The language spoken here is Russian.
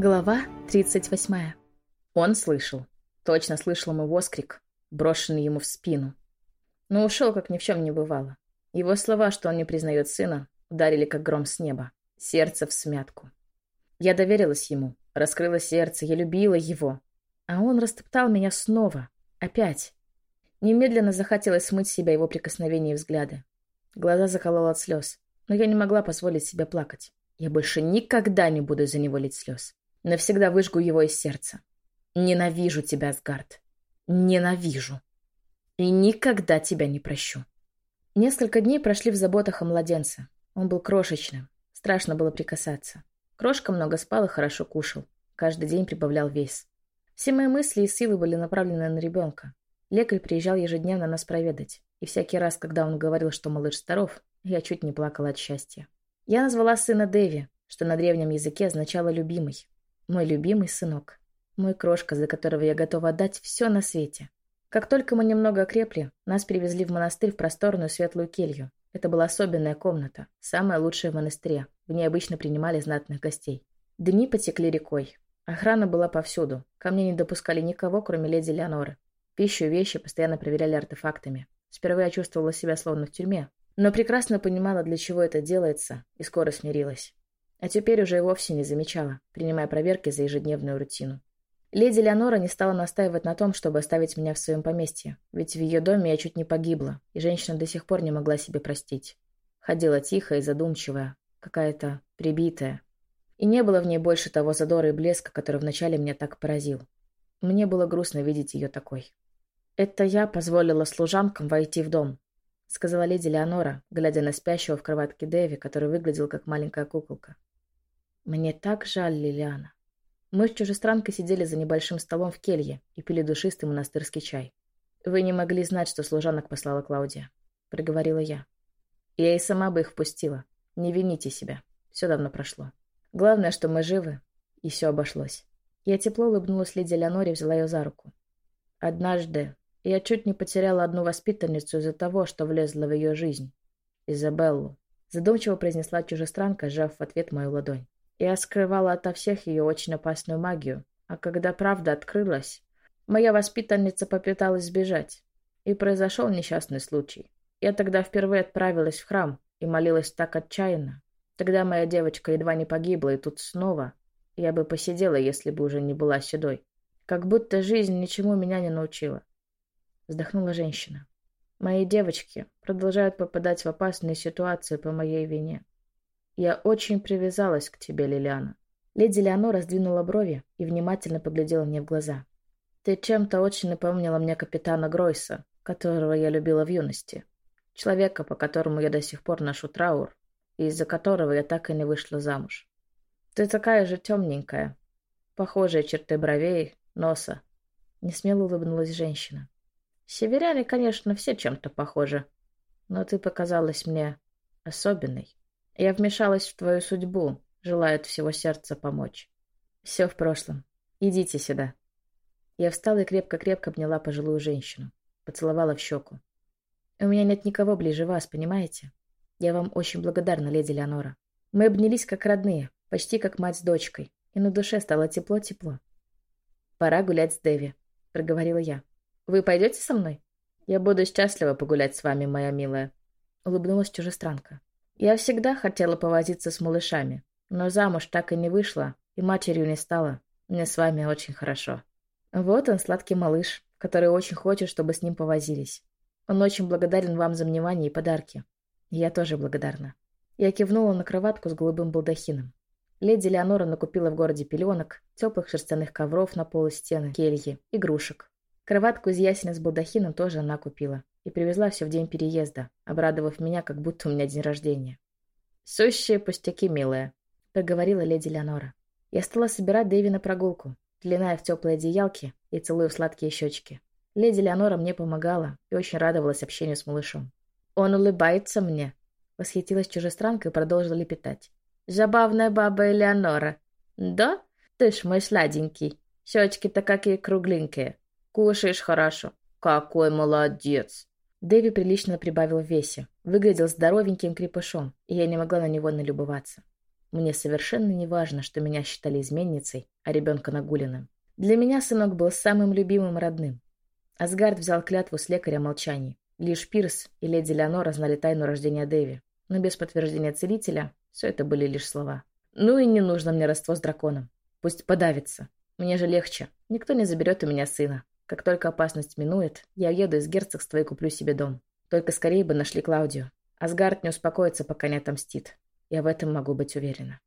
Глава 38. Он слышал. Точно слышал мой воскрик, брошенный ему в спину. Но ушел, как ни в чем не бывало. Его слова, что он не признает сына, ударили, как гром с неба. Сердце в смятку. Я доверилась ему, раскрыла сердце, я любила его. А он растоптал меня снова. Опять. Немедленно захотелось смыть с себя его прикосновения и взгляды. Глаза заколол от слез, но я не могла позволить себе плакать. Я больше никогда не буду за него лить слез. Навсегда выжгу его из сердца. Ненавижу тебя, Асгард. Ненавижу. И никогда тебя не прощу. Несколько дней прошли в заботах о младенце. Он был крошечным. Страшно было прикасаться. Крошка много спал и хорошо кушал. Каждый день прибавлял вес. Все мои мысли и силы были направлены на ребенка. Лекарь приезжал ежедневно нас проведать. И всякий раз, когда он говорил, что малыш здоров, я чуть не плакала от счастья. Я назвала сына Дэви, что на древнем языке означало «любимый». Мой любимый сынок. Мой крошка, за которого я готова отдать все на свете. Как только мы немного окрепли, нас привезли в монастырь в просторную светлую келью. Это была особенная комната, самая лучшая в монастыре. В ней обычно принимали знатных гостей. Дни потекли рекой. Охрана была повсюду. Ко мне не допускали никого, кроме леди Леоноры. Пищу и вещи постоянно проверяли артефактами. Сперва я чувствовала себя словно в тюрьме, но прекрасно понимала, для чего это делается, и скоро смирилась. А теперь уже и вовсе не замечала, принимая проверки за ежедневную рутину. Леди Леонора не стала настаивать на том, чтобы оставить меня в своем поместье, ведь в ее доме я чуть не погибла, и женщина до сих пор не могла себе простить. Ходила тихая и задумчивая, какая-то прибитая. И не было в ней больше того задора и блеска, который вначале меня так поразил. Мне было грустно видеть ее такой. «Это я позволила служанкам войти в дом», — сказала леди Леонора, глядя на спящего в кроватке Дэви, который выглядел как маленькая куколка. Мне так жаль, Лилиана. Мы с чужестранкой сидели за небольшим столом в келье и пили душистый монастырский чай. Вы не могли знать, что служанок послала Клаудия, — проговорила я. Я и сама бы их впустила. Не вините себя. Все давно прошло. Главное, что мы живы, и все обошлось. Я тепло улыбнулась леди Леоноре и взяла ее за руку. Однажды я чуть не потеряла одну воспитанницу из-за того, что влезла в ее жизнь. Изабеллу. Задумчиво произнесла чужестранка, сжав в ответ мою ладонь. Я скрывала ото всех ее очень опасную магию, а когда правда открылась, моя воспитанница попыталась сбежать, и произошел несчастный случай. Я тогда впервые отправилась в храм и молилась так отчаянно. Тогда моя девочка едва не погибла, и тут снова я бы посидела, если бы уже не была седой. Как будто жизнь ничему меня не научила. Вздохнула женщина. Мои девочки продолжают попадать в опасные ситуации по моей вине. Я очень привязалась к тебе, Лилиана. Леди Леонора сдвинула брови и внимательно поглядела мне в глаза. Ты чем-то очень напомнила мне капитана Гройса, которого я любила в юности. Человека, по которому я до сих пор ношу траур, и из-за которого я так и не вышла замуж. Ты такая же темненькая. Похожие черты бровей, носа. Несмело улыбнулась женщина. Северяне, конечно, все чем-то похожи. Но ты показалась мне особенной. Я вмешалась в твою судьбу, желая от всего сердца помочь. Все в прошлом. Идите сюда. Я встала и крепко-крепко обняла пожилую женщину. Поцеловала в щеку. У меня нет никого ближе вас, понимаете? Я вам очень благодарна, леди Леонора. Мы обнялись как родные, почти как мать с дочкой, и на душе стало тепло-тепло. «Пора гулять с Дэви», — проговорила я. «Вы пойдете со мной?» «Я буду счастлива погулять с вами, моя милая», — улыбнулась чужестранка. Я всегда хотела повозиться с малышами, но замуж так и не вышла, и матерью не стала. Мне с вами очень хорошо. Вот он, сладкий малыш, который очень хочет, чтобы с ним повозились. Он очень благодарен вам за внимание и подарки. Я тоже благодарна. Я кивнула на кроватку с голубым балдахином. Леди Леонора накупила в городе пеленок, теплых шерстяных ковров на пол и стены, кельи, игрушек. Кроватку из ясеня с балдахином тоже она купила и привезла все в день переезда, обрадовав меня, как будто у меня день рождения. «Сущие пустяки, милая», — проговорила леди Леонора. Я стала собирать Дэви на прогулку, длиная в теплые одеялки и целую в сладкие щечки. Леди Леонора мне помогала и очень радовалась общению с малышом. «Он улыбается мне», — восхитилась чужестранка и продолжила лепетать. «Забавная баба Элеонора». «Да? Ты ж мой сладенький. Щечки-то какие кругленькие. Кушаешь хорошо. Какой молодец!» Дэви прилично прибавил в весе. Выглядел здоровеньким крепышом, и я не могла на него налюбоваться. Мне совершенно не важно, что меня считали изменницей, а ребенка нагуленным. Для меня сынок был самым любимым родным. Асгард взял клятву с лекаря молчаний. Лишь Пирс и леди Леонора знали тайну рождения Дэви, но без подтверждения целителя все это были лишь слова. Ну и не нужно мне родство с драконом. Пусть подавится. Мне же легче. Никто не заберет у меня сына. Как только опасность минует, я еду из герцогства и куплю себе дом. Только скорее бы нашли Клаудию. Асгард не успокоится, пока не отомстит. Я в этом могу быть уверена.